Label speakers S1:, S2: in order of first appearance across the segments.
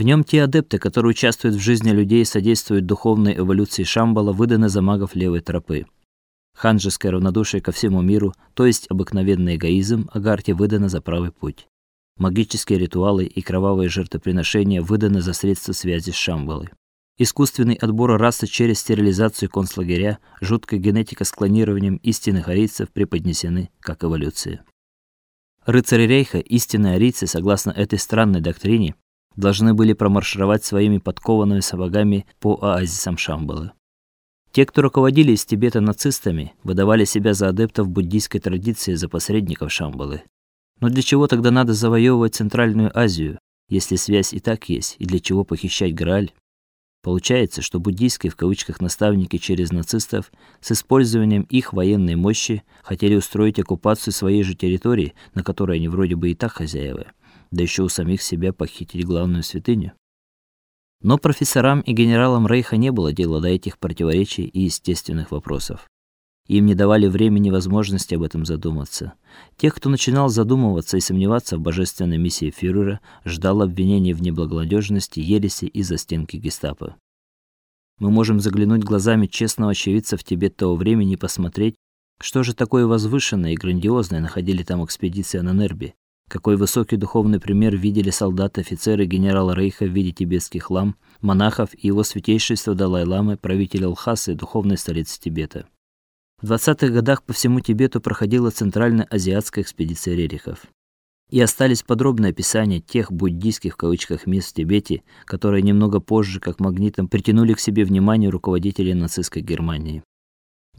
S1: В нем те адепты, которые участвуют в жизни людей и содействуют духовной эволюции Шамбала, выданы за магов левой тропы. Ханжеское равнодушие ко всему миру, то есть обыкновенный эгоизм, Агарте выдано за правый путь. Магические ритуалы и кровавые жертвоприношения выданы за средства связи с Шамбалой. Искусственный отбор расы через стерилизацию концлагеря, жуткая генетика с клонированием истинных арийцев преподнесены как эволюция. Рыцари Рейха, истинные арийцы, согласно этой странной доктрине, должны были промаршировать своими подкованными сапогами по оазисам Шамбалы. Те, кто руководили из Тибета нацистами, выдавали себя за адептов буддийской традиции, за посредников Шамбалы. Но для чего тогда надо завоевывать Центральную Азию, если связь и так есть, и для чего похищать Грааль? Получается, что буддийские в кавычках наставники через нацистов с использованием их военной мощи хотели устроить оккупацию своей же территории, на которой они вроде бы и так хозяева да еще у самих себя похитить главную святыню. Но профессорам и генералам Рейха не было дела до этих противоречий и естественных вопросов. Им не давали времени и возможности об этом задуматься. Тех, кто начинал задумываться и сомневаться в божественной миссии фюрера, ждал обвинения в неблагонадежности, ереси и застенки гестапо. Мы можем заглянуть глазами честного очевидца в Тибет того времени и посмотреть, что же такое возвышенное и грандиозное находили там экспедиции на Нерби, какой высокий духовный пример видели солдаты, офицеры генерала Рейха в виде тибетских лам, монахов и его святейшество Далай-ламы, правителя Лхасы, духовной столицы Тибета. В 20-х годах по всему Тибету проходила центральная азиатская экспедиция Рерихов. И остались подробные описания тех буддийских в кавычках мест в Тибете, которые немного позже как магнитом притянули к себе внимание руководителей нацистской Германии.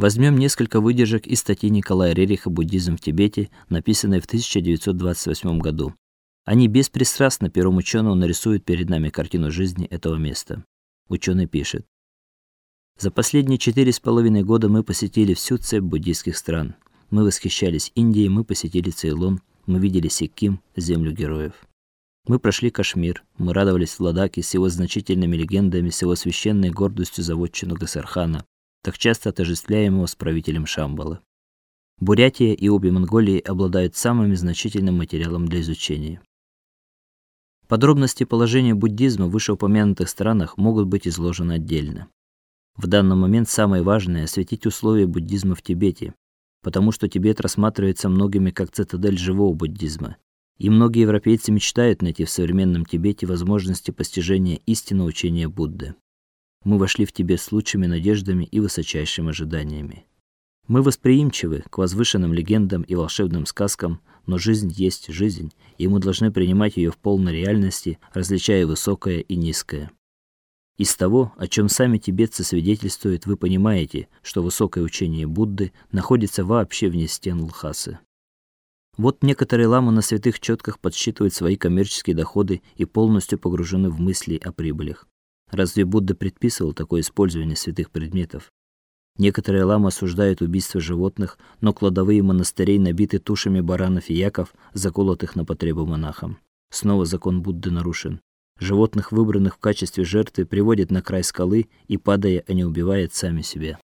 S1: Возьмем несколько выдержек из статьи Николая Рериха «Буддизм в Тибете», написанной в 1928 году. Они беспристрастно первым ученым нарисуют перед нами картину жизни этого места. Ученый пишет: За последние четыре с половиной года мы посетили всю цепь буддийских стран. Мы восхищались Индией, мы посетили Цейлон, мы видели Сикким, землю героев. Мы прошли Кашмир, мы радовались Ладаке с его значительными легендами, с его священной гордостью за вотчину Гасархана, так часто отождествляемого с правителем Шамбалы. Бурятия и обе Монголии обладают самым значительным материалом для изучения. Подробности положения буддизма в вышеупомянутых странах могут быть изложены отдельно. В данный момент самое важное осветить условия буддизма в Тибете, потому что Тибет рассматривается многими как цитадель живого буддизма. И многие европейцы мечтают найти в современном Тибете возможности постижения истинного учения Будды. Мы вошли в Тибет с лучшими надеждами и высочайшими ожиданиями. Мы восприимчивы к возвышенным легендам и волшебным сказкам, но жизнь есть жизнь, и мы должны принимать ее в полной реальности, различая высокое и низкое. Из того, о чем сами тибетцы свидетельствуют, вы понимаете, что высокое учение Будды находится вообще вне стен Лхасы. Вот некоторые ламы на святых четках подсчитывают свои коммерческие доходы и полностью погружены в мысли о прибылях. Разве Будда предписывал такое использование святых предметов? Некоторые ламы осуждают убийство животных, но кладовые монастырей набиты тушами баранов и яков, заколотых на потребу монахам. Снова закон Будды нарушен. Животных, выбранных в качестве жертвы, приводят на край скалы и падая, они убивают сами себя.